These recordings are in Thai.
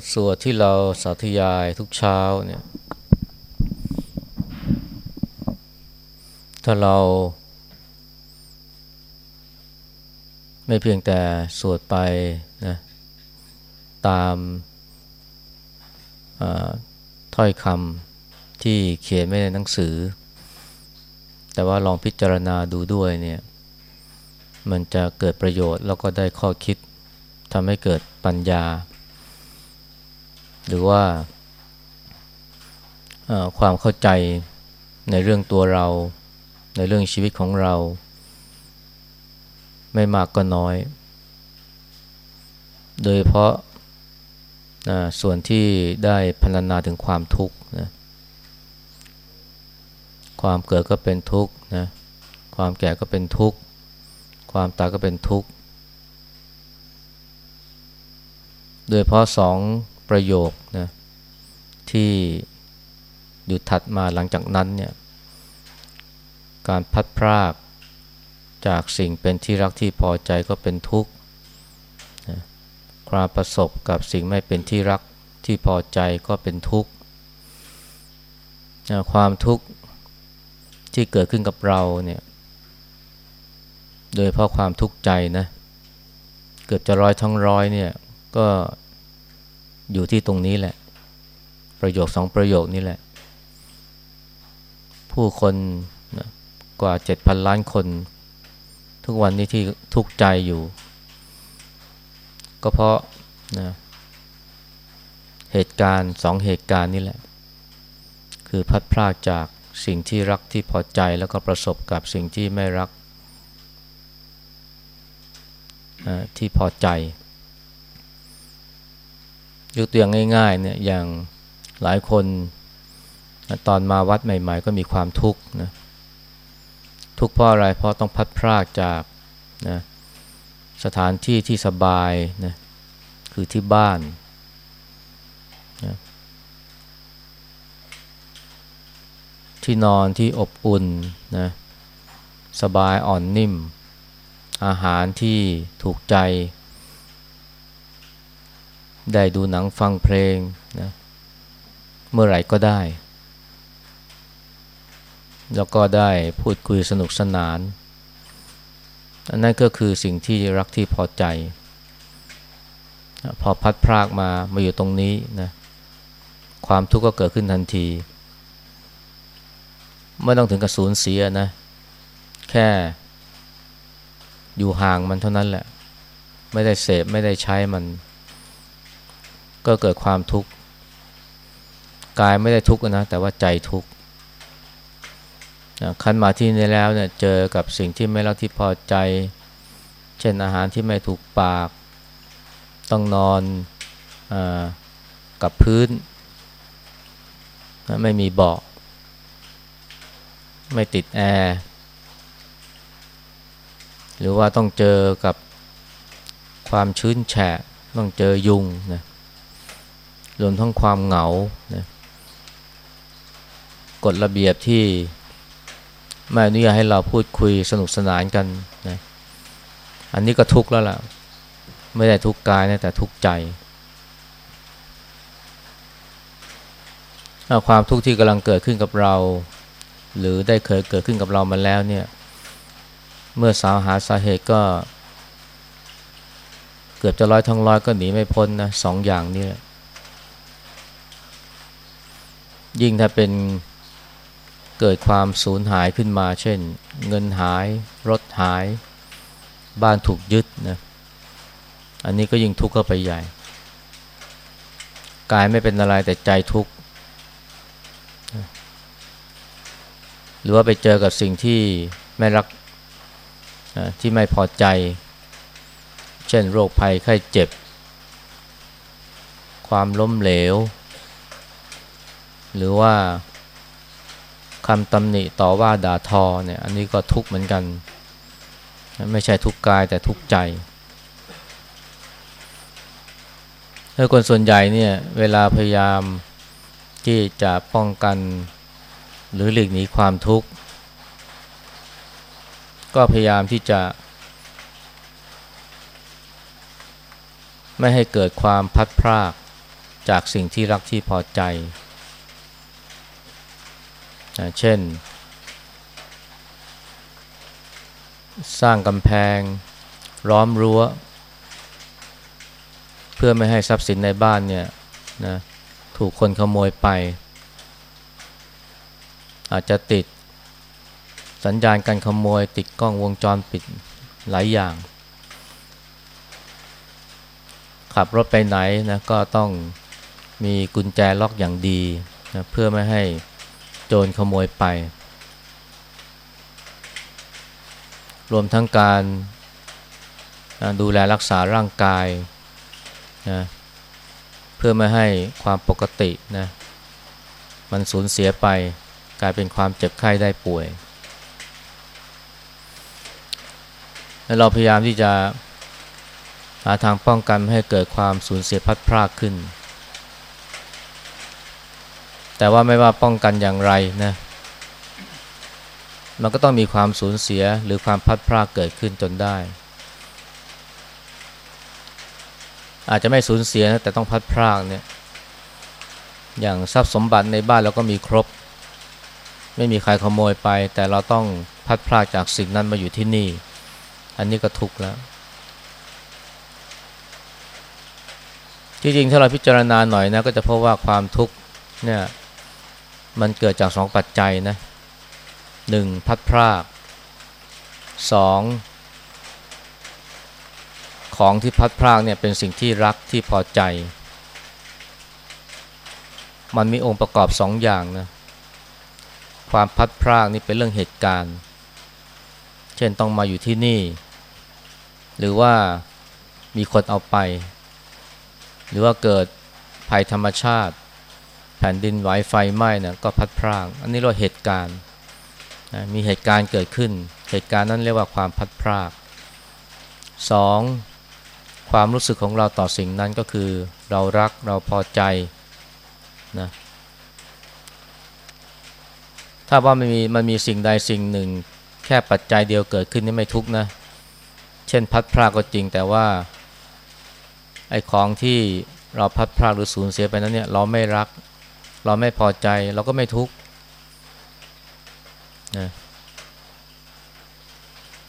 ทสวดที่เราสาธยายทุกเช้าเนี่ย ถ้าเรา ไม่เพียงแต่สวดไปนะตามถ้อยคำที่เขียนไม่ในหนังสือ แต่ว่าลองพิจารณาดูด้วยเนี่ย มันจะเกิดประโยชน์แล้วก็ได้ข้อคิดทำให้เกิดปัญญา หรือว่าความเข้าใจในเรื่องตัวเรา ในเรื่องชีวิตของเรา ไม่มากก็น้อย โดยเพราะส่วนที่ได้พรรณนาถึงความทุกข์นะความเกิดก็เป็นทุกข์นะความแก่ก็เป็นทุกข์ ความตายก็เป็นทุกข์ โดยเพราะสอง ประโยคนะที่อยู่ถัดมาหลังจากนั้นเนี่ยการพัดพรากจากสิ่งเป็นที่รักที่พอใจก็เป็นทุกข์นะความประสบกับสิ่งไม่เป็นที่รักที่พอใจก็เป็นทุกข์นะความทุกข์ที่เกิดขึ้นกับเราเนี่ย โดยเพราะความทุกข์ใจนะ เกือบจะร้อยทั้งร้อยเนี่ย ก็ อยู่ที่ตรงนี้แหละ ประโยคสองประโยคนี้แหละ ผู้คนนะกว่าเจ็ดพันล้านคน ทุกวันนี้ที่ทุกข์ใจอยู่ ก็เพราะนะเหตุการณ์สองเหตุการณ์นี่แหละ คือพัดพลากจากสิ่งที่รักที่พอใจแล้วก็ประสบกับสิ่งที่ไม่รักที่พอใจ ยกตัวอย่างง่ายๆเนี่ยอย่างหลายคนตอนมาวัดใหม่ ๆ ก็มีความทุกข์นะทุกข์เพราะอะไรเพราะต้องพัดพรากจากนะสถานที่ที่สบายนะคือที่บ้านนะที่นอนที่อบอุ่นนะสบายอ่อนนิ่ม อาหารที่ถูกใจ ได้ดูหนังฟังเพลงนะเมื่อไหร่ก็ได้ แล้วก็ได้พูดคุยสนุกสนานอันนั้นก็คือสิ่งที่รักที่พอใจ พอพัดพรากมามาอยู่ตรงนี้นะความทุกข์ก็เกิดขึ้นทันทีไม่ต้องถึงกับสูญเสียนะ แค่อยู่ห่างมันเท่านั้นแหละ ไม่ได้เสพไม่ได้ใช้มัน ก็เกิดความทุกข์กายไม่ได้ทุกข์นะแต่ว่าใจทุกข์คันมาที่นี่แล้วเนี่ยเจอกับสิ่งที่ไม่รักที่พอใจ เช่นอาหารที่ไม่ถูกปาก ต้องนอนอกับพื้น ไม่มีเบาะไม่ติดแอร์หรือว่าต้องเจอกับความชื้นแฉะ ต้องเจอยุงนะ รวมทั้งความเหงานะกฎระเบียบที่ไม่อนุญาตให้เราพูดคุยสนุกสนานกันนะอันนี้ก็ทุกข์แล้วล่ะ ไม่ได้ทุกข์กายนะแต่ทุกข์ใจ ความทุกข์ที่กำลังเกิดขึ้นกับเรา หรือได้เคยเกิดขึ้นกับเรามาแล้วเนี่ย เมื่อสาวหาสาเหตุก็ เกือบจะร้อยทั้งร้อยก็หนีไม่พ้นนะสองอย่างนี้แหละ ยิ่งถ้าเป็นเกิดความสูญหายขึ้นมา เช่น เงินหาย รถหาย บ้านถูกยึดนะอันนี้ก็ยิ่งทุกข์เข้าไปใหญ่กายไม่เป็นอะไรแต่ใจทุกข์หรือว่าไปเจอกับสิ่งที่ไม่รักที่ไม่พอใจ เช่นโรคภัยไข้เจ็บ ความล้มเหลว หรือว่าคำตำหนิต่อว่าด่าทอเนี่ย อันนี้ก็ทุกข์เหมือนกัน ไม่ใช่ทุกกายแต่ทุกใจถ้าคนส่วนใหญ่เนี่ย เวลาพยายามที่จะป้องกัน หรือหลีกหนีความทุกข์ ก็พยายามที่จะ ไม่ให้เกิดความพัดพรากจากสิ่งที่รักที่พอใจ นะเช่น สร้างกำแพง ล้อมรั้ว เพื่อไม่ให้ทรัพย์สินในบ้านเนี่ยนะถูกคนขโมยไป อาจจะติดสัญญาณการขโมย ติดกล้องวงจรปิดหลายอย่าง ขับรถไปไหนนะก็ต้องมีกุญแจล็อกอย่างดีนะเพื่อไม่ให้ โจรขโมยไป รวมทั้งการดูแลรักษาร่างกายนะเพื่อไม่ให้ความปกตินะมันสูญเสียไปกลายเป็นความเจ็บไข้ได้ป่วย และเราพยายามที่จะหาทางป้องกันให้เกิดความสูญเสียพัดพรากขึ้น แต่ว่าไม่ว่าป้องกันอย่างไรนะ มันก็ต้องมีความสูญเสียหรือความพัดพรากเกิดขึ้นจนได้ อาจจะไม่สูญเสียนะแต่ต้องพัดพรากเนี่ย อย่างทรัพย์สมบัติในบ้านเราก็มีครบ ไม่มีใครขโมยไป แต่เราต้องพัดพรากจากสิ่งนั้นมาอยู่ที่นี่ อันนี้ก็ทุกข์แล้วจริงๆถ้าเราพิจารณาหน่อยนะก็จะพบว่าความทุกข์เนี่ย มันเกิดจากสองปัจจัยนะหนึ่งพัดพรากสองของที่พัดพรากเนี่ยเป็นสิ่งที่รักที่พอใจ มันมีองค์ประกอบสองอย่างนะความพัดพรากนี่เป็นเรื่องเหตุการณ์ เช่นต้องมาอยู่ที่นี่ หรือว่ามีคนเอาไป หรือว่าเกิดภัยธรรมชาติ แผ่นดินไหวไฟไหม้นะก็พัดพรากอันนี้เราเหตุการณ์นะมีเหตุการณ์เกิดขึ้น เหตุการณ์นั้นเรียกว่าความพัดพรากสองความรู้สึกของเราต่อสิ่งนั้นก็คือ เรารักเราพอใจนะถ้าว่ามันมีมันมีสิ่งใดสิ่งหนึ่ง แค่ปัจจัยเดียวเกิดขึ้นนี่ไม่ทุกนะ เช่นพัดพรากก็จริงแต่ว่าไอ้ของที่เราพัดพรากหรือสูญเสียไปนั้นเนี่ยเราไม่รัก เราไม่พอใจเราก็ไม่ทุกข์นะ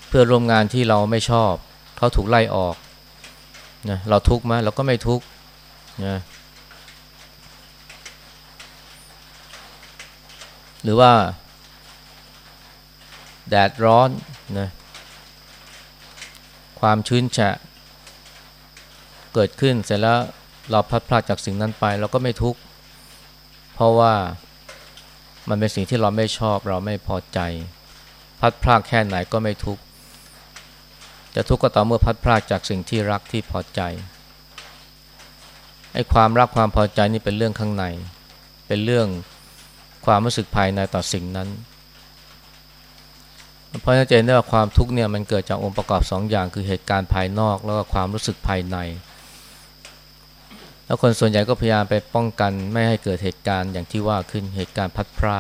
เพื่อร่วมงานที่เราไม่ชอบ เขาถูกไล่ออกนะเราทุกข์ไหมเราก็ไม่ทุกข์นะหรือว่า แดดร้อนนะความชื้นแฉะ เกิดขึ้นเสร็จแล้วเราพัดพลาดจากสิ่งนั้นไป เราก็ไม่ทุกข์ เพราะว่ามันเป็นสิ่งที่เราไม่ชอบเราไม่พอใจ พัดพลาดแค่ไหนก็ไม่ทุกข์จะทุกข์ก็ต่อเมื่อพัดพลาดจากสิ่งที่รักที่พอใจไอ้ความรักความพอใจนี่เป็นเรื่องข้างใน เป็นเรื่องความรู้สึกภายในต่อสิ่งนั้นเพราะฉะนั้นเจนได้ว่าความทุกข์เนี่ยมันเกิดจากองค์ประกอบสองอย่างคือเหตุการณ์ภายนอก แล้วก็ความรู้สึกภายใน แล้วคนส่วนใหญ่ก็พยายามไปป้องกันไม่ให้เกิดเหตุการณ์อย่างที่ว่าขึ้นเหตุการณ์พัดพรา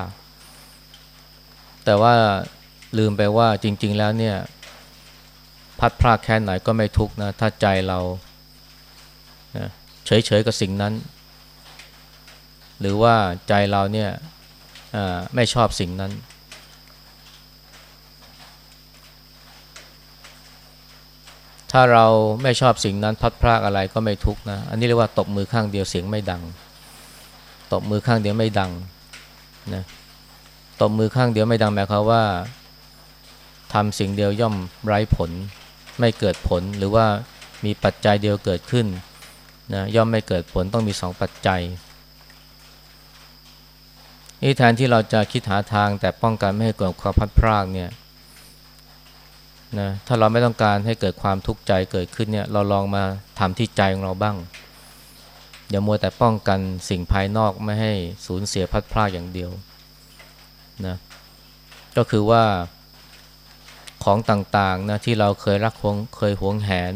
แต่ว่าลืมไปว่าจริง ๆ แล้วเนี่ย พัดพราแค่ไหนก็ไม่ทุกนะถ้าใจเราเฉยๆกับสิ่งนั้น หรือว่าใจเราเนี่ยไม่ชอบสิ่งนั้น ถ้าเราไม่ชอบสิ่งนั้นพัดพรากอะไรก็ไม่ทุกนะ อันนี้เรียกว่าตบมือข้างเดียวเสียงไม่ดัง ตบมือข้างเดียวไม่ดังนะตบมือข้างเดียวไม่ดังหมายความว่าทำสิ่งเดียวย่อมไร้ผล ไม่เกิดผลหรือว่ามีปัจจัยเดียวเกิดขึ้นนะย่อมไม่เกิดผลต้องมีสองปัจจัยนี่แทนที่เราจะคิดหาทางแต่ป้องกันไม่ให้เกิดความพัดพรากเนี่ย นะถ้าเราไม่ต้องการให้เกิดความทุกข์ใจเกิดขึ้นเนี่ยเราลองมาทำที่ใจของเราบ้าง อย่ามัวแต่ป้องกันสิ่งภายนอกไม่ให้สูญเสียพัดพรากอย่างเดียวนะก็คือว่าของต่างๆนะที่เราเคยรักหวงเคยหวงแหน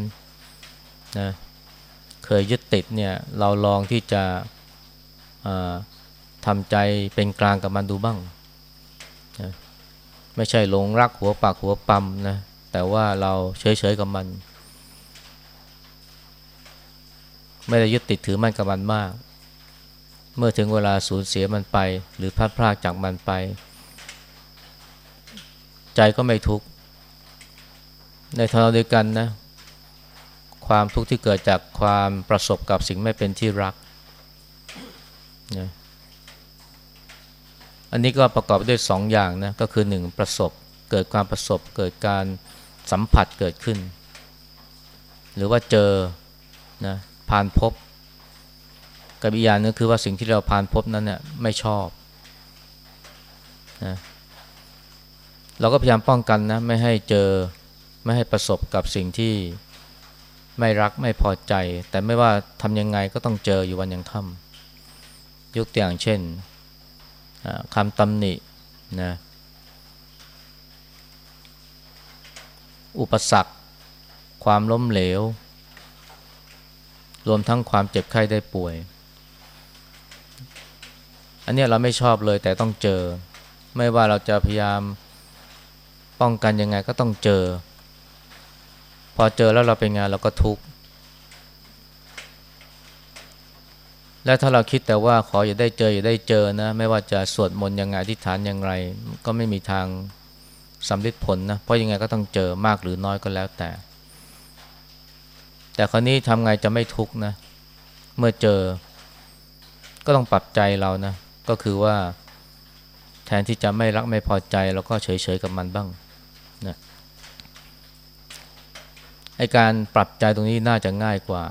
นะเคยยึดติดเนี่ยเราลองที่จะทำใจเป็นกลางกับมันดูบ้างนะไม่ใช่หลงรักหัวปากหัวปั๊มนะ แต่ว่าเราเฉยๆกับมัน ไม่ได้ยึดติดถือมันกับมันมาก เมื่อถึงเวลาสูญเสียมันไป หรือพลาดพลาดจากมันไป ใจก็ไม่ทุกข์ในทางเดียวกันนะ ความทุกข์ที่เกิดจากความประสบกับสิ่งไม่เป็นที่รักนะอันนี้ก็ประกอบด้วยสองอย่างนะก็คือหนึ่งประสบเกิดความประสบเกิดการ สัมผัสเกิดขึ้น หรือว่าเจอนะผ่านพบกับอีกอย่างนึงคือว่าสิ่งที่เราผ่านพบนั้นเนี่ยไม่ชอบนะเราก็พยายามป้องกันนะไม่ให้เจอไม่ให้ประสบกับสิ่งที่ไม่รักไม่พอใจ แต่ไม่ว่าทำยังไงก็ต้องเจออยู่วันยังค่ำยกตัวอย่างเช่นคำตำหนินะ อุปสรรค ความล้มเหลว รวมทั้งความเจ็บไข้ได้ป่วย อันนี้เราไม่ชอบเลยแต่ต้องเจอ ไม่ว่าเราจะพยายามป้องกันยังไงก็ต้องเจอ พอเจอแล้วเราเป็นไงเราก็ทุกข์และถ้าเราคิดแต่ว่าขออย่าได้เจออย่าได้เจอนะ ไม่ว่าจะสวดมนต์ยังไงอธิษฐานอย่างไร ก็ไม่มีทาง สำลิดผลนะเพราะยังไงก็ต้องเจอมากหรือน้อยก็แล้วแต่ แต่คราวนี้ทำไงจะไม่ทุกข์นะเมื่อเจอก็ต้องปรับใจเรานะก็คือว่าแทนที่จะไม่รักไม่พอใจเราก็เฉยๆกับมันบ้างนะไอการปรับใจตรงนี้น่าจะง่ายกว่า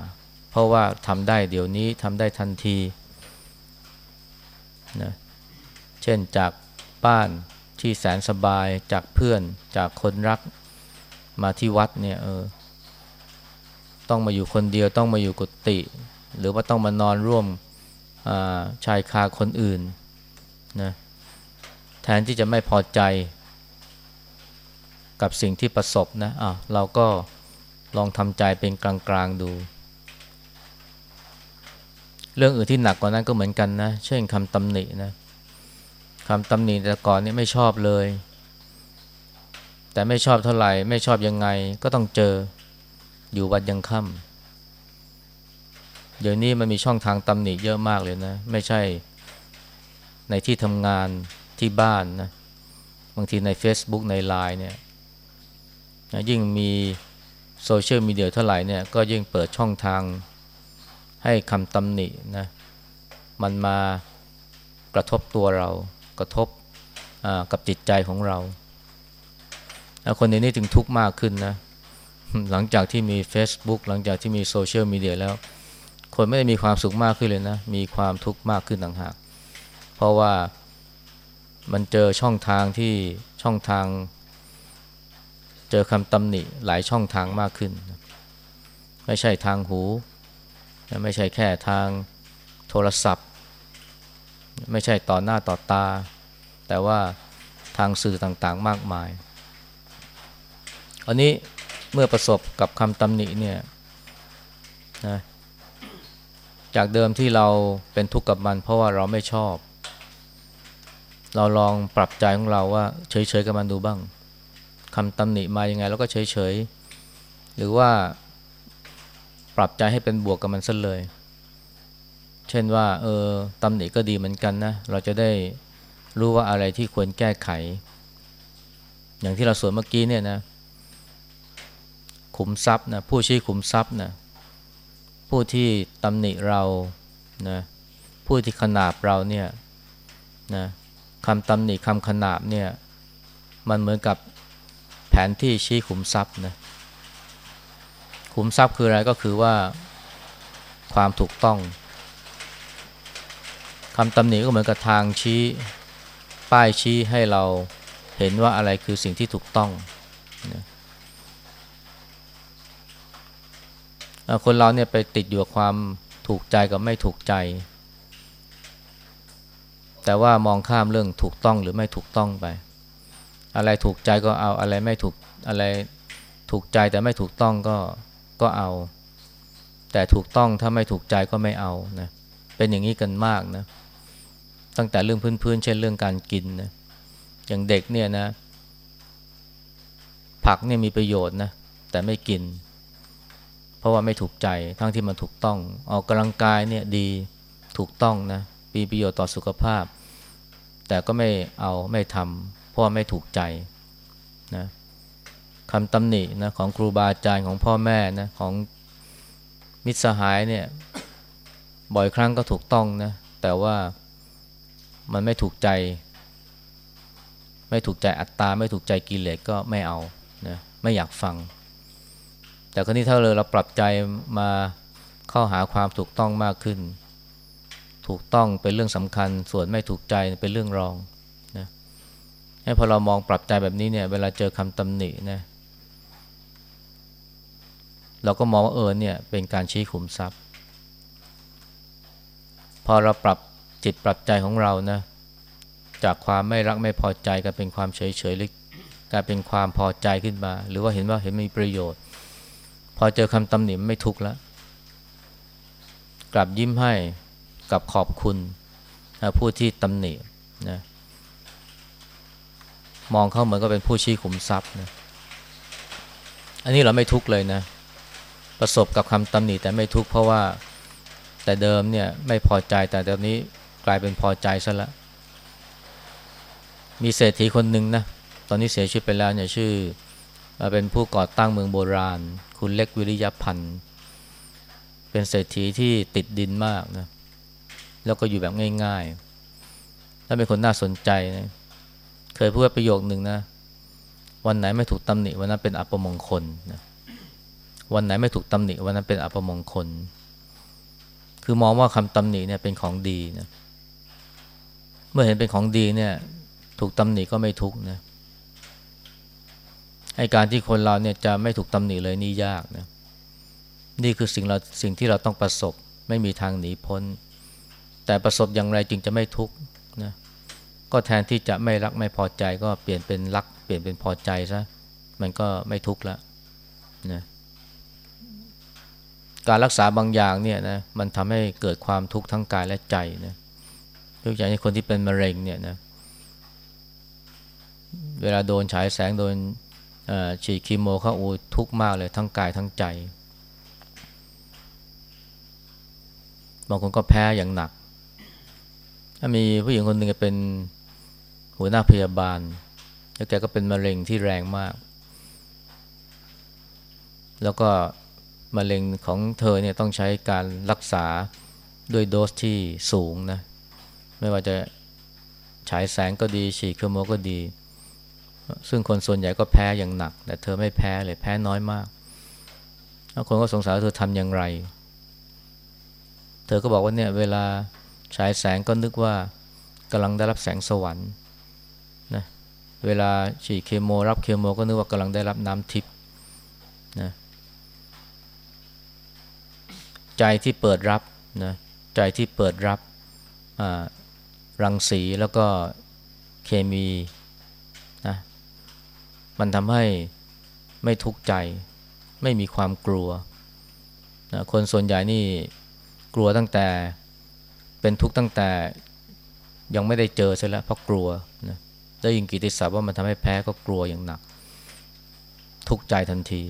เพราะว่าทำได้เดี๋ยวนี้ทำได้ทันทีนะเช่นจากบ้าน ที่แสนสบายจากเพื่อนจากคนรักมาที่วัดเนี่ยเออต้องมาอยู่คนเดียวต้องมาอยู่กุฏิหรือว่าต้องมานอนร่วมชายคาคนอื่นนะแทนที่จะไม่พอใจกับสิ่งที่ประสบนะอะเราก็ลองทำใจเป็นกลางๆดู เรื่องอื่นที่หนักกว่านั้นก็เหมือนกันนะ เช่นคำตำหนินะ คำตำหนิแต่ก่อนนี่ไม่ชอบเลย แต่ไม่ชอบเท่าไหร่ ไม่ชอบยังไงก็ต้องเจออยู่วัดยังค่ำเดี๋ยวนี้มันมีช่องทางตำหนิเยอะมากเลยนะ ไม่ใช่ในที่ทำงานที่บ้านนะบางทีใน Facebook ใน Line เนี่ยยิ่งมีโซเชียลมีเดียเท่าไหร่เนี่ยก็ยิ่งเปิดช่องทางให้คำตำหนินะมันมากระทบตัวเรา กระทบกับจิตใจของเราแล้วคนนี้ถึงทุกข์มากขึ้นนะ หลังจากที่มี Facebook หลังจากที่มีโซเชียลมีเดียแล้ว คนไม่ได้มีความสุขมากขึ้นเลยนะ มีความทุกข์มากขึ้นต่างหาก เพราะว่ามันเจอช่องทางที่ช่องทาง เจอคำตำหนิหลายช่องทางมากขึ้น ไม่ใช่ทางหู ไม่ใช่แค่ทางโทรศัพท์ ไม่ใช่ต่อหน้าต่อตา แต่ว่าทางสื่อต่างๆมากมาย อันนี้เมื่อประสบกับคำตำหนิเนี่ยนะจากเดิมที่เราเป็นทุกข์กับมัน เพราะว่าเราไม่ชอบ เราลองปรับใจของเราว่า เฉยๆกับมันดูบ้างคำตำหนิมายังไงเราก็เฉยๆหรือว่าปรับใจให้เป็นบวกกับมันซะเลย เช่นว่าเออตำหนิก็ดีเหมือนกันนะ เราจะได้รู้ว่าอะไรที่ควรแก้ไข อย่างที่เราสวนเมื่อกี้เนี่ยนะ ขุมทรัพย์นะผู้ชี้ขุมทรัพย์นะผู้ที่ตำหนิเรานะผู้ที่ขนาบเราเนี่ยนะคำตำหนิคำขนาบเนี่ยมันเหมือนกับแผนที่ชี้ขุมทรัพย์นะขุมทรัพย์คืออะไรก็คือว่าความถูกต้อง คำตำหนิก็เหมือนกับทางชี้ป้ายชี้ให้เราเห็นว่าอะไรคือสิ่งที่ถูกต้องนะคนเราเนี่ยไปติดอยู่กับความถูกใจกับไม่ถูกใจ แต่ว่ามองข้ามเรื่องถูกต้องหรือไม่ถูกต้องไป อะไรถูกใจก็เอาอะไรไม่ถูกอะไรถูกใจแต่ไม่ถูกต้องก็ก็เอา แต่ถูกต้องถ้าไม่ถูกใจก็ไม่เอานะ เป็นอย่างนี้กันมากนะ ตั้งแต่เรื่องพื้นๆเช่นเรื่องการกินนะอย่างเด็กเนี่ยนะ ผักเนี่ยมีประโยชน์นะ แต่ไม่กิน เพราะว่าไม่ถูกใจทั้งที่มันถูกต้อง ออกกำลังกายเนี่ยดีถูกต้องนะมีประโยชน์ต่อสุขภาพ แต่ก็ไม่เอาไม่ทำเพราะไม่ถูกใจนะคำตำหนินะของครูบาอาจารย์ของพ่อแม่นะของมิตรสหายเนี่ย บ่อยครั้งก็ถูกต้องนะ แต่ว่ามันไม่ถูกใจ ไม่ถูกใจอัตตา ไม่ถูกใจกิเลสก็ไม่เอานะไม่อยากฟัง แต่ครนี้ถ้าเลยเราปรับใจมาเข้าหาความถูกต้องมากขึ้น ถูกต้องเป็นเรื่องสำคัญ ส่วนไม่ถูกใจเป็นเรื่องรองนะให้พอเรามองปรับใจแบบนี้เนี่ย เวลาเจอคำตำหนินะเราก็มองว่าเออเนี่ยเป็นการชี้ขุมทรัพย์ พอเราปรับจิตปรับใจของเรานะ จากความไม่รักไม่พอใจกลายเป็นความเฉยเฉยหรือกลายเป็นความพอใจขึ้นมา หรือว่าเห็นว่าเห็นมีประโยชน์ พอเจอคำตำหนิไม่ทุกข์แล้วกลับยิ้มให้กับขอบคุณผู้ที่ตำหนินะมองเข้าเหมือนก็เป็นผู้ชี้ขุมทรัพย์นะอันนี้เราไม่ทุกข์เลยนะ ประสบกับคำตำหนิแต่ไม่ทุกข์เพราะว่า แต่เดิมเนี่ยไม่พอใจแต่ตอนนี้กลายเป็นพอใจซะแล้วมีเศรษฐีคนหนึ่งนะ ตอนนี้เสียชีวิตไปแล้วเนี่ยชื่อเป็นผู้ก่อตั้งเมืองโบราณ คุณเล็กวิริยพันธ์ เป็นเศรษฐีที่ติดดินมากนะ แล้วก็อยู่แบบง่ายๆ ถ้าเป็นคนน่าสนใจนะเคยพูดประโยคหนึ่งนะ วันไหนไม่ถูกตำหนิวันนั้นเป็นอัปมงคลนะวันไหนไม่ถูกตำหนิวันนั้นเป็นอัปมงคล คือมองว่าคำตำหนิเนี่ยเป็นของดีนะเมื่อเห็นเป็นของดีเนี่ย ถูกตำหนิก็ไม่ทุกนะไอการที่คนเราเนี่ยจะไม่ถูกตำหนิเลยนี่ยากนะนี่คือสิ่งเราสิ่งที่เราต้องประสบ ไม่มีทางหนีพ้น แต่ประสบอย่างไรจึงจะไม่ทุกข์นะก็แทนที่จะไม่รักไม่พอใจก็เปลี่ยนเป็นรัก เปลี่ยนเป็นพอใจซะมันก็ไม่ทุกข์ละนะ การรักษาบางอย่างเนี่ยนะมันทำให้เกิดความทุกข์ทั้งกายและใจนะยกอย่างในคนที่เป็นมะเร็งเนี่ยนะเวลาโดนฉายแสงโดนฉีดคีโมเข้าอูทุกข์มากเลยทั้งกายทั้งใจบางคนก็แพ้อย่างหนัก ถ้ามีผู้หญิงคนหนึ่งเป็นหัวหน้าพยาบาล แล้วแกก็เป็นมะเร็งที่แรงมาก แล้วก็ มะเร็งของเธอเนี่ยต้องใช้การรักษาด้วยโดสที่สูงนะ ไม่ว่าจะฉายแสงก็ดีฉีดเคมีก็ดี ซึ่งคนส่วนใหญ่ก็แพ้อย่างหนัก แต่เธอไม่แพ้เลยแพ้น้อยมากแล้วคนก็สงสัยเธอทำอย่างไร เธอก็บอกว่าเนี่ยเวลาฉายแสงก็นึกว่ากำลังได้รับแสงสวรรค์นะเวลาฉีดเคมีรับเคมีก็นึกว่ากำลังได้รับน้ำทิพย์นะ ใจที่เปิดรับนะใจที่เปิดรับรังสีแล้วก็เคมีนะมันทำให้ไม่ทุกข์ใจ ไม่มีความกลัวนะคนส่วนใหญ่นี่กลัวตั้งแต่เป็นทุกข์ตั้งแต่ยังไม่ได้เจอใช่แล้วเพราะกลัวนะได้ยินกิติศัพท์ว่ามันทำให้แพ้ก็กลัวอย่างหนัก ทุกข์ใจทันที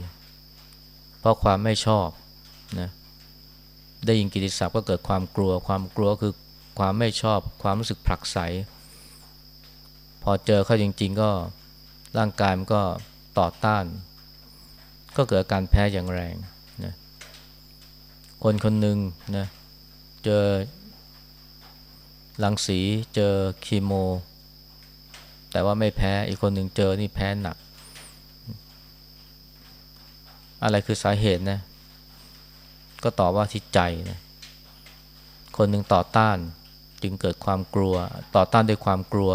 เพราะความไม่ชอบนะ ได้ยินกิติศัพท์ก็เกิดความกลัว ความกลัวคือความไม่ชอบ ความรู้สึกผลักไส พอเจอเข้าจริง ๆ ก็ร่างกายมันก็ต่อต้าน ก็เกิดการแพ้อย่างแรงนะคนคนหนึ่งนะเจอรังสีเจอคีโม แต่ว่าไม่แพ้อีกคนหนึ่งเจอนี่แพ้หนัก อะไรคือสาเหตุนะ ก็ตอบว่าที่ใจนะคนหนึ่งต่อต้านจึงเกิดความกลัว ต่อต้านด้วยความกลัว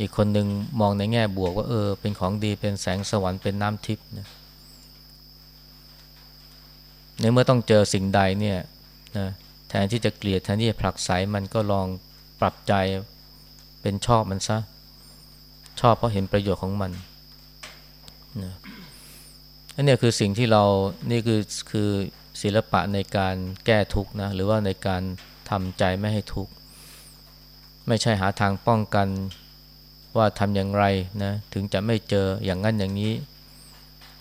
อีกคนหนึ่งมองในแง่บวกว่าเออ เป็นของดีเป็นแสงสวรรค์เป็นน้ำทิพย์นะในเมื่อต้องเจอสิ่งใดเนี่ยนะแทนที่จะเกลียดแทนที่จะผลักไสมันก็ลองปรับใจเป็นชอบมันซะ ชอบเพราะเห็นประโยชน์ของมันนะอันนี้คือสิ่งที่เรานี่คือคือ ศิลปะในการแก้ทุกข์นะหรือว่าในการทำใจไม่ให้ทุกข์ไม่ใช่หาทางป้องกันว่าทำอย่างไรนะถึงจะไม่เจออย่างนั้นอย่างนี้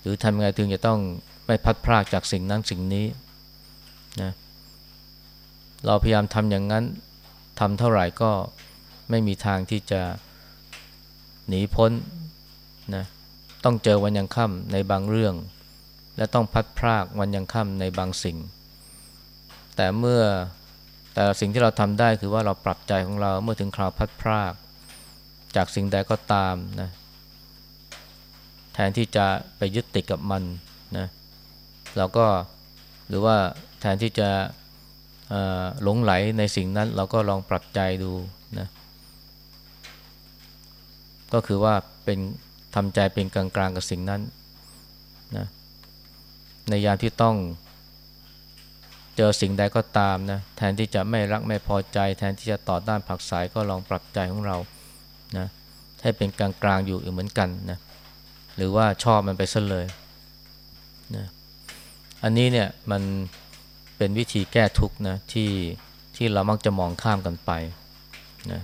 หรือทำยังไงถึงจะต้องไม่พัดพรากจากสิ่งนั้นสิ่งนี้นะเราพยายามทำอย่างนั้นทำเท่าไหร่ก็ไม่มีทางที่จะหนีพ้นนะต้องเจอวันยังค่ำในบางเรื่อง และต้องพัดพรากวันยังค่ำในบางสิ่ง แต่เมื่อแต่สิ่งที่เราทำได้คือว่าเราปรับใจของเราเมื่อถึงคราวพัดพราก จากสิ่งใดก็ตามนะแทนที่จะไปยึดติดกับมันนะเราก็หรือว่าแทนที่จะหลงไหลในสิ่งนั้นเราก็ลองปรับใจดูนะก็คือว่าเป็นทำใจเป็นกลางๆกับสิ่งนั้นนะ ในยามที่ต้องเจอสิ่งใดก็ตามนะแทนที่จะไม่รักไม่พอใจ แทนที่จะต่อต้านผักสายก็ลองปรับใจของเรานะให้เป็นกลางๆอยู่เหมือนกันนะหรือว่าชอบมันไปซะเลยนะอันนี้เนี่ยมันเป็นวิธีแก้ทุกข์นะที่ที่เรามักจะมองข้ามกันไปนะ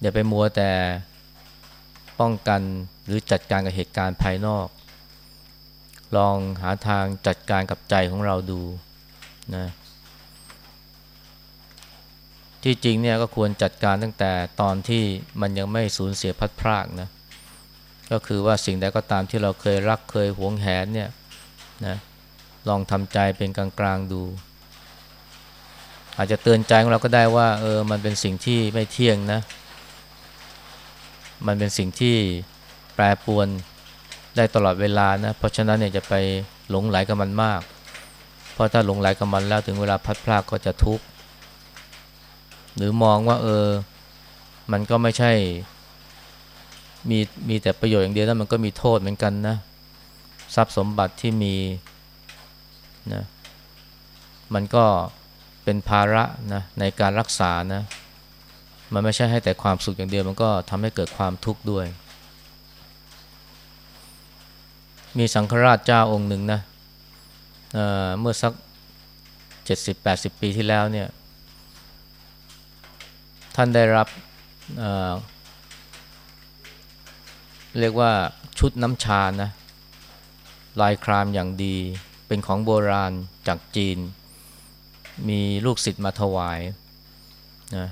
อย่าไปมัวแต่ป้องกันหรือจัดการกับเหตุการณ์ภายนอก ลองหาทางจัดการกับใจของเราดูนะที่จริงเนี่ยก็ควรจัดการตั้งแต่ตอนที่มันยังไม่สูญเสียพัดพรากนะก็คือว่าสิ่งใดก็ตามที่เราเคยรักเคยหวงแหนเนี่ยนะลองทำใจเป็นกลางๆดู อาจจะเตือนใจของเราก็ได้ว่าเออมันเป็นสิ่งที่ไม่เที่ยงนะ มันเป็นสิ่งที่แปรปรวน ได้ตลอดเวลานะ เพราะฉะนั้นเนี่ยจะไปหลงไหลกับมันมาก เพราะถ้าหลงไหลกับมันแล้วถึงเวลาพัดพลากก็จะทุกข์หรือมองว่าเออ มันก็ไม่ใช่มีมีแต่ประโยชน์อย่างเดียวแล้วมันก็มีโทษเหมือนกันนะ ทรัพย์สมบัติที่มีนะมันก็เป็นภาระนะในการรักษานะ มันไม่ใช่ให้แต่ความสุขอย่างเดียว มันก็ทำให้เกิดความทุกข์ด้วย มีสังฆราชเจ้าองค์หนึ่งนะเเมื่อสัก70-80ปีที่แล้วเนี่ย ท่านได้รับเเรียกว่าชุดน้ำชานะ ลายครามอย่างดี เป็นของโบราณจากจีน มีลูกศิษย์มาถวายนะ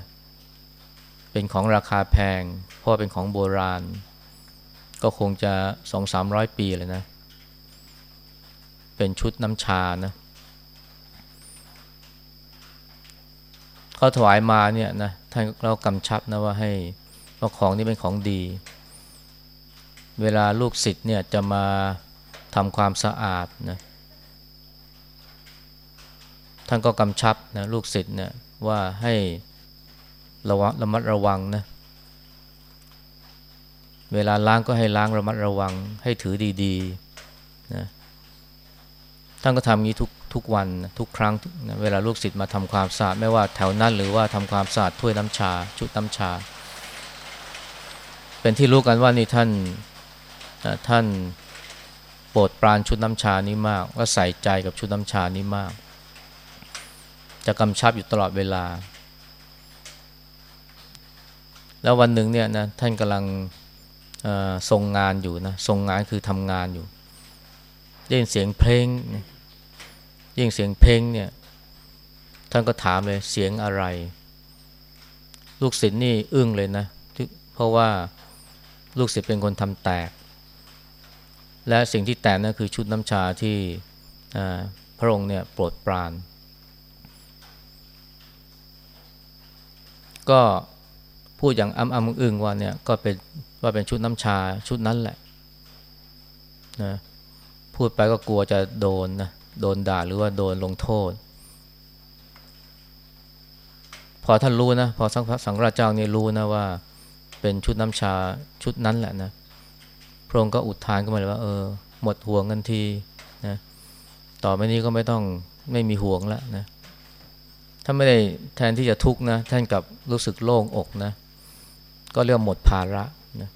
เป็นของราคาแพง เพราะเป็นของโบราณ ก็คงจะสองสามร้อยปีเลยนะ เป็นชุดน้ำชานะเขาถวายมาเนี่ยนะท่านเรากำชับนะว่าให้ว่าของนี้เป็นของดี เวลาลูกศิษย์เนี่ยจะมาทำความสะอาดนะท่านก็กำชับนะลูกศิษย์เนี่ยว่าให้ระวังระมัดระวังนะเวลาล้างก็ให้ล้างระมัดระวังให้ถือดีๆนะ ท่านก็ทำงี้ทุกทุกวันทุกครั้งนะเวลาลูกศิษย์มาทำความสะอาดไม่ว่าแถวนั้นหรือว่าทำความสะอาดถ้วยน้ำชา ชุดน้ำชา เป็นที่รู้กันว่านี่ท่านท่านโปรดปรานชุดน้ำชานี้มากก็ใส่ใจกับชุดน้ำชานี้มาก จะกำชับอยู่ตลอดเวลา แล้ววันหนึ่งเนี่ยนะท่านกำลังทรงงานอยู่นะทรงงานคือทำงานอยู่ได้ยินเสียงเพลง ยิ่งเสียงเพลงเนี่ย ท่านก็ถามเลยเสียงอะไร ลูกศิษย์นี่อึ้งเลยนะ เพราะว่าลูกศิษย์เป็นคนทำแตก และสิ่งที่แตกนั่นคือชุดน้ำชาที่พระองค์เนี่ยโปรดปราน ก็พูดอย่างอ้ำอ้ำอึ้งว่าเนี่ยก็เป็นว่าเป็นชุดน้ำชาชุดนั้นแหละนะพูดไปก็กลัวจะโดนนะ โดนด่าหรือว่าโดนลงโทษ พอท่านรู้นะ พอสังสังราชเจ้านี่รู้นะว่า เป็นชุดน้ำชาชุดนั้นแหละนะพระองค์ก็อุทานขึ้นมาเลยว่า เออ หมดห่วงกันทีนะต่อไปนี้ก็ไม่ต้องไม่มีห่วงแล้วนะถ้าไม่ได้แทนที่จะทุกข์นะท่านกับรู้สึกโล่งอกนะ ก็เรียกหมดภาระนะ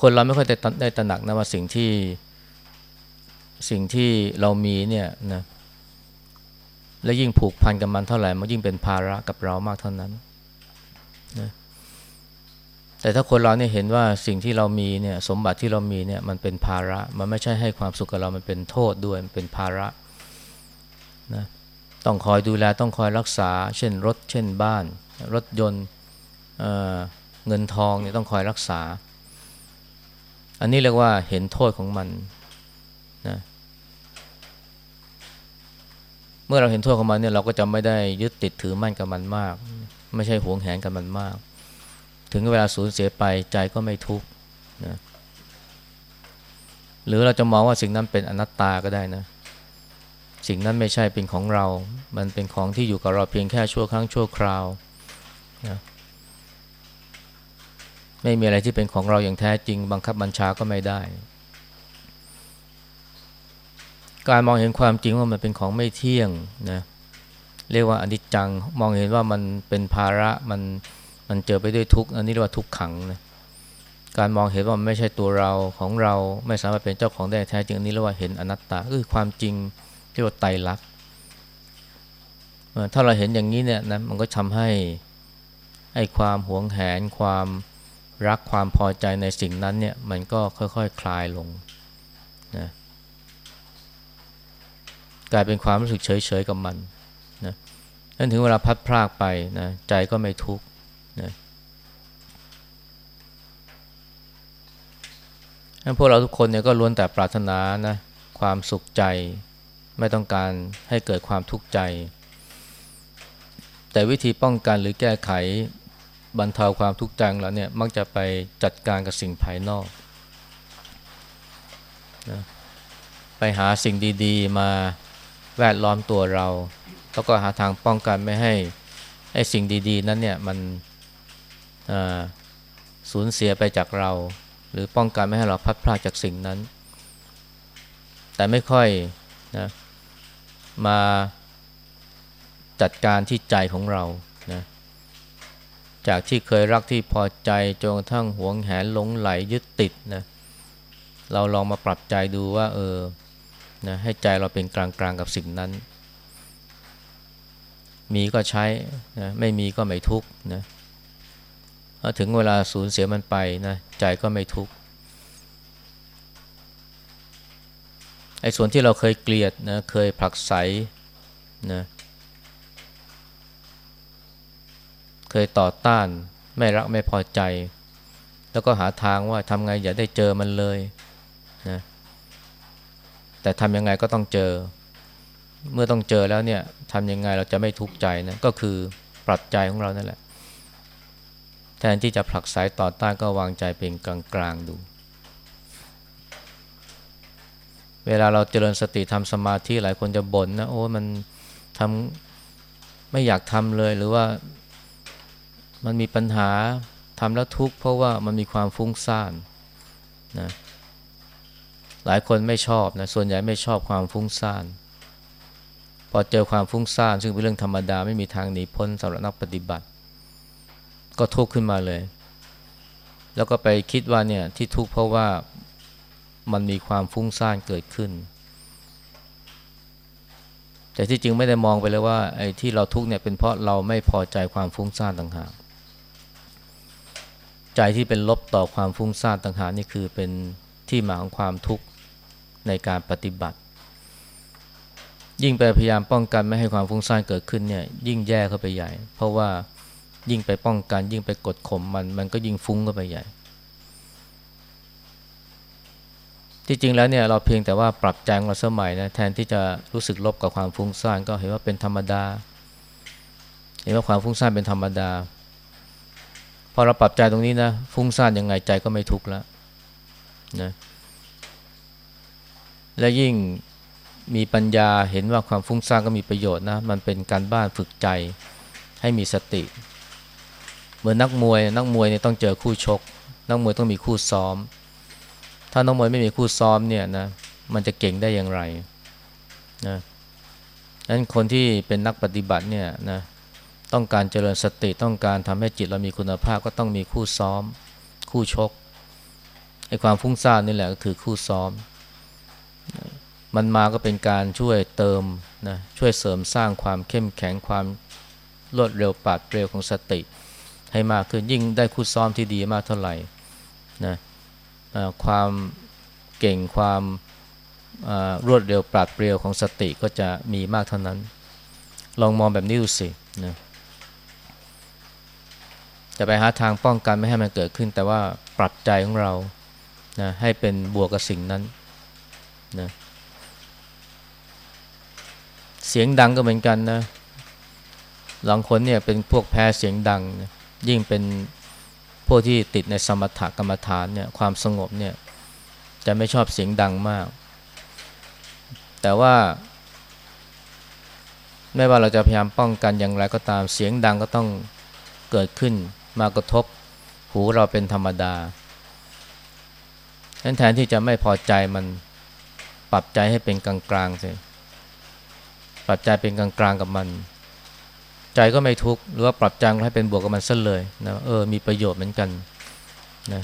คนเราไม่ค่อยได้ได้ตระหนักนะว่าสิ่งที่ สิ่งที่เรามีเนี่ยนะและยิ่งผูกพันกับมันเท่าไหร่มันยิ่งเป็นภาระกับเรามากเท่านั้นนะแต่ถ้าคนเราเนี่ยเห็นว่าสิ่งที่เรามีเนี่ยสมบัติที่เรามีเนี่ยมันเป็นภาระ มันไม่ใช่ให้ความสุขกับเรา มันเป็นโทษด้วยมันเป็นภาระนะต้องคอยดูแลต้องคอยรักษา เช่นรถ เช่นบ้าน รถยนต์เเงินทองเนี่ยต้องคอยรักษา อันนี้เรียกว่าเห็นโทษของมัน นะเมื่อเราเห็นโทษของมันเนี่ยเราก็จะไม่ได้ยึดติดถือมั่นกับมันมาก ไม่ใช่หวงแหนกับมันมาก ถึงเวลาสูญเสียไปใจก็ไม่ทุกข์นะหรือเราจะมองว่าสิ่งนั้นเป็นอนัตตาก็ได้นะ สิ่งนั้นไม่ใช่เป็นของเรา มันเป็นของที่อยู่กับเราเพียงแค่ชั่วครั้งชั่วคราวนะไม่มีอะไรที่เป็นของเราอย่างแท้จริง บังคับบัญชาก็ไม่ได้ การมองเห็นความจริงว่ามันเป็นของไม่เที่ยงนะเรียกว่าอนิจจังมองเห็นว่ามันเป็นภาระมันมันเจอไปด้วยทุกข์อันนี้เรียกว่าทุกขังนะการมองเห็นว่ามันไม่ใช่ตัวเราของเราไม่สามารถเป็นเจ้าของได้แท้จริงอันนี้เรียกว่าเห็นอนัตตาคือความจริงที่ว่าไตรลักษณ์ถ้าเราเห็นอย่างนี้เนี่ยนะมันก็ทำให้ไอ้ความหวงแหน ความรักความพอใจในสิ่งนั้นเนี่ยมันก็ค่อยๆคคลายลงนะ กลายเป็นความรู้สึกเฉยๆกับมันนะนั่นถึงเวลาพัดพรากไปนะใจก็ไม่ทุกข์นะนั้นพวกเราทุกคนเนี่ยก็ล้วนแต่ปรารถนานะความสุขใจ ไม่ต้องการให้เกิดความทุกข์ใจ แต่วิธีป้องกันหรือแก้ไขบรรเทาความทุกข์ใจของเราเนี่ยมักจะไปจัดการกับสิ่งภายนอกนะไปหาสิ่งดี ๆ มา แวดล้อมตัวเรา แล้วก็หาทางป้องกันไม่ให้ไอ้สิ่งดี ๆ นั้นเนี่ยมันสูญเสียไปจากเรา หรือป้องกันไม่ให้เราพัดพลาดจากสิ่งนั้น แต่ไม่ค่อยนะมาจัดการที่ใจของเรานะจากที่เคยรักที่พอใจจนกระทั่งหวงแหนหลงไหลยึดติดนะเราลองมาปรับใจดูว่าเออ นะให้ใจเราเป็นกลางๆกับสิ่งนั้น มีก็ใช้นะไม่มีก็ไม่ทุกข์นะถึงเวลาสูญเสียมันไปนะใจก็ไม่ทุกข์ไอ้ส่วนที่เราเคยเกลียดนะเคยผลักไสนะเคยต่อต้านไม่รักไม่พอใจ แล้วก็หาทางว่าทำไงอย่าได้เจอมันเลย แต่ทำยังไงก็ต้องเจอ เมื่อต้องเจอแล้วเนี่ยทำยังไงเราจะไม่ทุกข์ใจนะก็คือปรับใจของเรานั่นแหละ แทนที่จะผลักสายต่อต้านก็วางใจเป็นกลางๆดู เวลาเราเจริญสติทำสมาธิหลายคนจะบ่นนะโอ้มันทำไม่อยากทำเลยหรือว่ามันมีปัญหาทำแล้วทุกข์เพราะว่ามันมีความฟุ้งซ่านนะ หลายคนไม่ชอบนะส่วนใหญ่ไม่ชอบความฟุ้งซ่านพอเจอความฟุ้งซ่านซึ่งเป็นเรื่องธรรมดาไม่มีทางหนีพ้นสำหรับนักปฏิบัติ ก็ทุกข์ขึ้นมาเลย แล้วก็ไปคิดว่าเนี่ยที่ทุกข์เพราะว่ามันมีความฟุ้งซ่านเกิดขึ้น แต่ที่จริงไม่ได้มองไปเลยว่าไอ้ที่เราทุกข์เนี่ยเป็นเพราะเราไม่พอใจความฟุ้งซ่านต่างหากใจที่เป็นลบต่อความฟุ้งซ่านต่างหากนี่คือเป็นที่มาของความทุกข์ ในการปฏิบัติ ยิ่งไปพยายามป้องกันไม่ให้ความฟุ้งซ่านเกิดขึ้นเนี่ยยิ่งแย่เข้าไปใหญ่ เพราะว่ายิ่งไปป้องกัน ยิ่งไปกดข่มมัน มันก็ยิ่งฟุ้งเข้าไปใหญ่ ที่จริงแล้วเนี่ยเราเพียงแต่ว่าปรับแจงเราสมัยนะแทนที่จะรู้สึกลบกับความฟุ้งซ่านก็เห็นว่าเป็นธรรมดา เห็นว่าความฟุ้งซ่านเป็นธรรมดาพอเราปรับใจตรงนี้นะฟุ้งซ่านยังไงใจก็ไม่ทุกข์แล้วนะ และยิ่งมีปัญญาเห็นว่าความฟุ้งซ่านก็มีประโยชน์นะ มันเป็นการบ้านฝึกใจให้มีสติ เหมือนนักมวย นักมวยเนี่ยต้องเจอคู่ชก นักมวยต้องมีคู่ซ้อม ถ้านักมวยไม่มีคู่ซ้อมเนี่ยนะ มันจะเก่งได้อย่างไรนะนั้นคนที่เป็นนักปฏิบัติเนี่ยนะต้องการเจริญสติต้องการทำให้จิตเรามีคุณภาพก็ต้องมีคู่ซ้อม คู่ชกไอ้ความฟุ้งซ่านนี่แหละก็คือคู่ซ้อม มันมาก็เป็นการช่วยเติมนะช่วยเสริมสร้างความเข้มแข็งความรวดเร็วปาดเร็วของสติ ให้มากขึ้นยิ่งได้คู่ซ้อมที่ดีมากเท่าไหร่นะความเก่งความรวดเร็วปราดเปรียวของสติก็จะมีมากเท่านั้น ลองมองแบบนี้ดูสินะจะไปหาทางป้องกันไม่ให้มันเกิดขึ้น แต่ว่าปรับใจของเรานะให้เป็นบวกกับสิ่งนั้น นะเสียงดังก็เหมือนกันนะบางคนเนี่ยเป็นพวกแพ้เสียงดังนะยิ่งเป็นพวกที่ติดในสมถกรรมฐานเนี่ยความสงบเนี่ยจะไม่ชอบเสียงดังมาก แต่ว่า ไม่ว่าเราจะพยายามป้องกันอย่างไรก็ตามเสียงดังก็ต้องเกิดขึ้นมากระทบหูเราเป็นธรรมดาแทนที่จะไม่พอใจมัน ปรับใจให้เป็นกลางๆสิปรับใจเป็นกลางๆกับมัน ใจก็ไม่ทุกข์หรือว่าปรับใจให้เป็นบวกกับมันซะเลยนะเออมีประโยชน์เหมือนกันนะ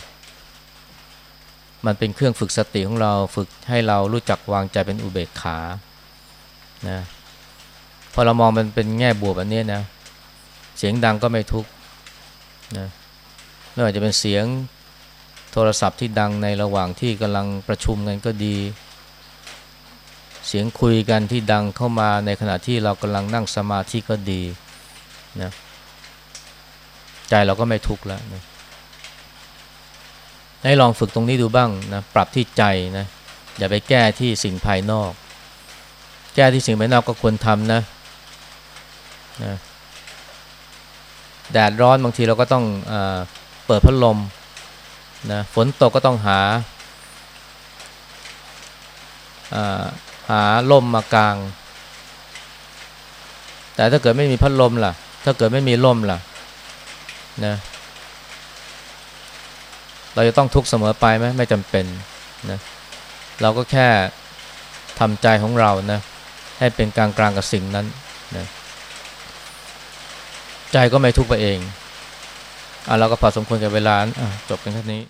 มันเป็นเครื่องฝึกสติของเราฝึกให้เรารู้จักวางใจเป็นอุเบกขานะพอเรามองมันเป็นแง่บวกแบบนี้นะ เสียงดังก็ไม่ทุกข์นะไม่ว่าจะเป็นเสียงโทรศัพท์ที่ดังในระหว่างที่กำลังประชุมกันก็ดี เสียงคุยกันที่ดังเข้ามาในขณะที่เรากำลังนั่งสมาธิก็ดีนะใจเราก็ไม่ทุกข์แล้วนะให้ลองฝึกตรงนี้ดูบ้างนะปรับที่ใจนะอย่าไปแก้ที่สิ่งภายนอก แก้ที่สิ่งภายนอกก็ควรทำนะนะแดดร้อนบางทีเราก็ต้องอเปิดพัดลมนะฝนตกก็ต้องหา หาล่มมากลาง แต่ถ้าเกิดไม่มีพัดลมล่ะ ถ้าเกิดไม่มีล่มล่ะนะเราจะต้องทุกข์เสมอไปไหมไม่จำเป็นนะเราก็แค่ทำใจของเรานะให้เป็นกลางกลางกับสิ่งนั้นนะใจก็ไม่ทุกข์ไปเองอะเราก็พอสมควรกับเวลาจบกันแค่นี้